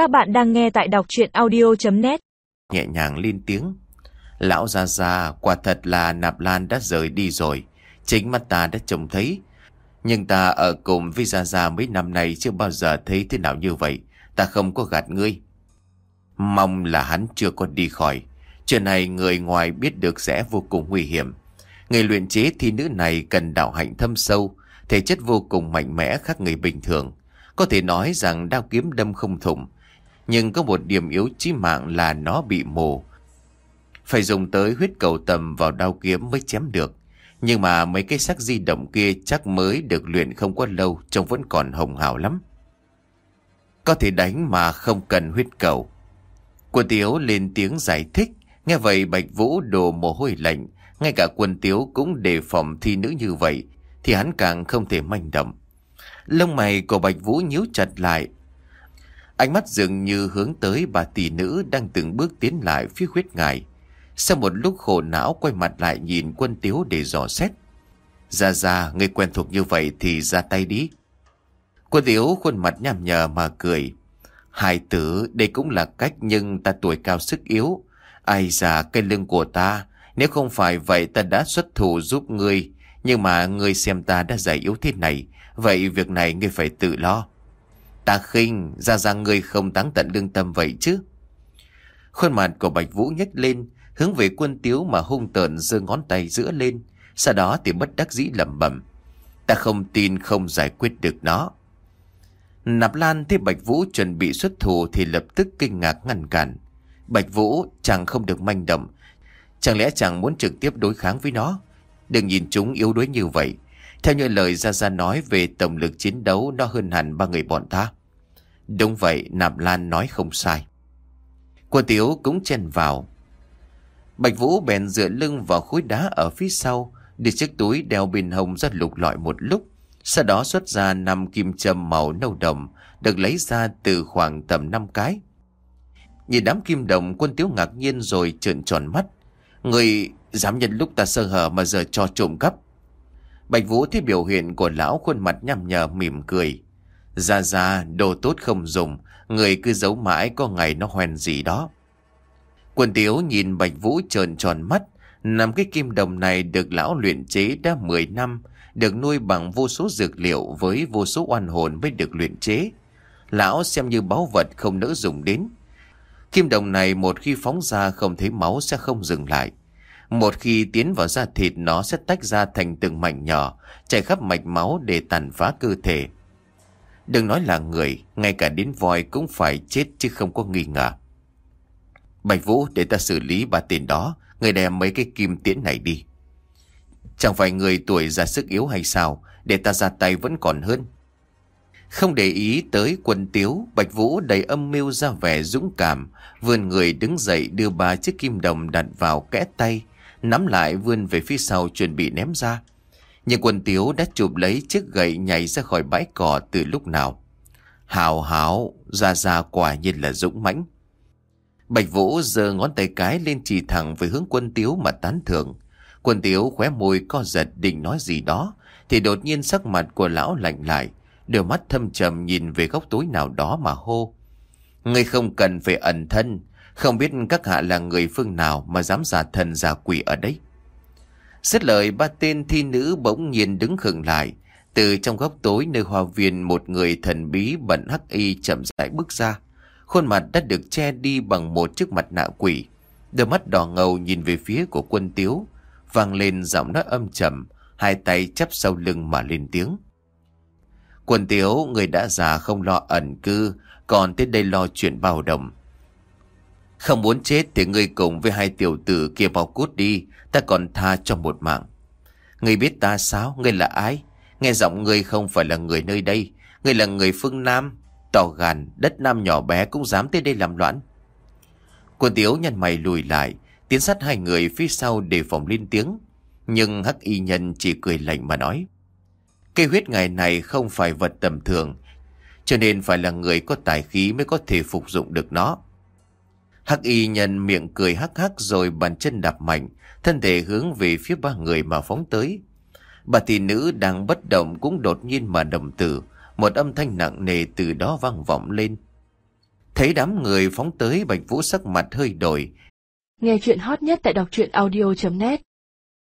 Các bạn đang nghe tại đọc chuyện audio.net Nhẹ nhàng lên tiếng. Lão ra ra quả thật là nạp lan đã rời đi rồi. Chính mắt ta đã trông thấy. Nhưng ta ở cùng với Gia Gia mấy năm nay chưa bao giờ thấy thế nào như vậy. Ta không có gạt ngươi. Mong là hắn chưa có đi khỏi. Chuyện này người ngoài biết được sẽ vô cùng nguy hiểm. Người luyện chế thi nữ này cần đạo hạnh thâm sâu, Thể chất vô cùng mạnh mẽ khác người bình thường. Có thể nói rằng đao kiếm đâm không thủng nhưng có một điểm yếu chí mạng là nó bị mù. Phải dùng tới huyết cầu tầm vào đao kiếm mới chém được. Nhưng mà mấy cái sắc di động kia chắc mới được luyện không quá lâu, Trông vẫn còn hồng hào lắm. Có thể đánh mà không cần huyết cầu. Quân Tiếu lên tiếng giải thích. Nghe vậy Bạch Vũ đổ mồ hôi lạnh. Ngay cả quân Tiếu cũng đề phòng thi nữ như vậy, Thì hắn càng không thể manh động. Lông mày của Bạch Vũ nhíu chặt lại. Ánh mắt dường như hướng tới bà tỷ nữ Đang từng bước tiến lại phía huyết ngài Sau một lúc khổ não quay mặt lại nhìn quân Tiếu để dò xét Ra ra, người quen thuộc như vậy thì ra tay đi Quân Tiếu khuôn mặt nhằm nhờ mà cười Hai tử, đây cũng là cách nhưng ta tuổi cao sức yếu. Ai già cây lưng của ta, nếu không phải vậy ta đã xuất thủ giúp ngươi. Nhưng mà ngươi xem ta đã giải yếu thế này, vậy việc này ngươi phải tự lo. Ta khinh, ra ra ngươi không táng tận lương tâm vậy chứ. Khuôn mặt của Bạch Vũ nhếch lên, hướng về quân tiếu mà hung tợn giơ ngón tay giữa lên. Sau đó thì bất đắc dĩ lẩm bẩm. Ta không tin không giải quyết được nó. Nạp Lan thấy Bạch Vũ chuẩn bị xuất thủ thì lập tức kinh ngạc ngăn cản. Bạch Vũ chẳng không được manh động. Chẳng lẽ chẳng muốn trực tiếp đối kháng với nó? Đừng nhìn chúng yếu đuối như vậy. Theo như lời Gia Gia nói về tổng lực chiến đấu nó hơn hẳn ba người bọn ta. Đúng vậy, Nạp Lan nói không sai. Quân Tiếu cũng chen vào. Bạch Vũ bèn dựa lưng vào khối đá ở phía sau, đưa chiếc túi đeo bên hông ra lục lọi một lúc. Sau đó xuất ra năm kim châm màu nâu đồng được lấy ra từ khoảng tầm 5 cái. Nhìn đám kim đồng quân tiếu ngạc nhiên rồi trợn tròn mắt. Người dám nhân lúc ta sơ hở mà giờ cho trộm cắp. Bạch Vũ thấy biểu hiện của lão khuôn mặt nhằm nhờ mỉm cười. Ra ra, đồ tốt không dùng, người cứ giấu mãi có ngày nó hoen gì đó. Quân tiếu nhìn Bạch Vũ trợn tròn mắt, nằm cái kim đồng này được lão luyện chế đã 10 năm, được nuôi bằng vô số dược liệu với vô số oan hồn mới được luyện chế. Lão xem như báu vật không nỡ dùng đến. Kim đồng này một khi phóng ra không thấy máu sẽ không dừng lại. Một khi tiến vào da thịt nó sẽ tách ra thành từng mảnh nhỏ, chảy khắp mạch máu để tàn phá cơ thể. Đừng nói là người, ngay cả đến voi cũng phải chết chứ không có nghi ngờ. Bạch Vũ để ta xử lý ba tiền đó, người đem mấy cái kim tiễn này đi. Chẳng phải người tuổi già sức yếu hay sao Để ta ra tay vẫn còn hơn Không để ý tới quân tiếu Bạch Vũ đầy âm mưu ra vẻ dũng cảm Vươn người đứng dậy đưa ba chiếc kim đồng đặt vào kẽ tay Nắm lại vươn về phía sau chuẩn bị ném ra nhưng quân tiếu đã chụp lấy chiếc gậy nhảy ra khỏi bãi cỏ từ lúc nào. Hào háo, ra ra quả nhiên là dũng mãnh. Bạch Vũ giơ ngón tay cái lên chỉ thẳng về hướng quân tiếu mà tán thưởng. Quân tiếu khóe môi co giật định nói gì đó, Thì đột nhiên sắc mặt của lão lạnh lại, Đôi mắt thâm trầm nhìn về góc tối nào đó mà hô. Ngươi không cần phải ẩn thân, Không biết các hạ là người phương nào Mà dám giả thần giả quỷ ở đây Xét lời ba tên thi nữ bỗng nhiên đứng khựng lại Từ trong góc tối nơi hoa viên Một người thần bí bận hắc y chậm rãi bước ra Khuôn mặt đã được che đi bằng một chiếc mặt nạ quỷ Đôi mắt đỏ ngầu nhìn về phía của quân tiếu vang lên giọng nói âm trầm, hai tay chắp sau lưng mà lên tiếng. quân tiếu, người đã già không lo ẩn cư, còn tới đây lo chuyện bao đồng. Không muốn chết thì ngươi cùng với hai tiểu tử kia vào cút đi, ta còn tha cho một mạng. Ngươi biết ta sao, ngươi là ai? Nghe giọng ngươi không phải là người nơi đây, ngươi là người phương Nam, tỏ gàn, đất Nam nhỏ bé cũng dám tới đây làm loạn. Quân tiếu nhân mày lùi lại, Tiến sát hai người phía sau đề phòng lên tiếng. Nhưng hắc y nhân chỉ cười lạnh mà nói. Cây huyết ngày này không phải vật tầm thường. Cho nên phải là người có tài khí mới có thể phục dụng được nó. Hắc y nhân miệng cười hắc hắc rồi bàn chân đạp mạnh. Thân thể hướng về phía ba người mà phóng tới. Bà tỷ nữ đang bất động cũng đột nhiên mà đồng tử. Một âm thanh nặng nề từ đó vang vọng lên. Thấy đám người phóng tới, Bạch Vũ sắc mặt hơi đổi. Nghe chuyện hot nhất tại đọc truyện audio.net